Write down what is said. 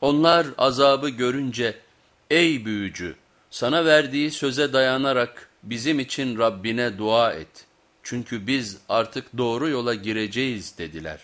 Onlar azabı görünce ey büyücü sana verdiği söze dayanarak bizim için Rabbine dua et. Çünkü biz artık doğru yola gireceğiz dediler.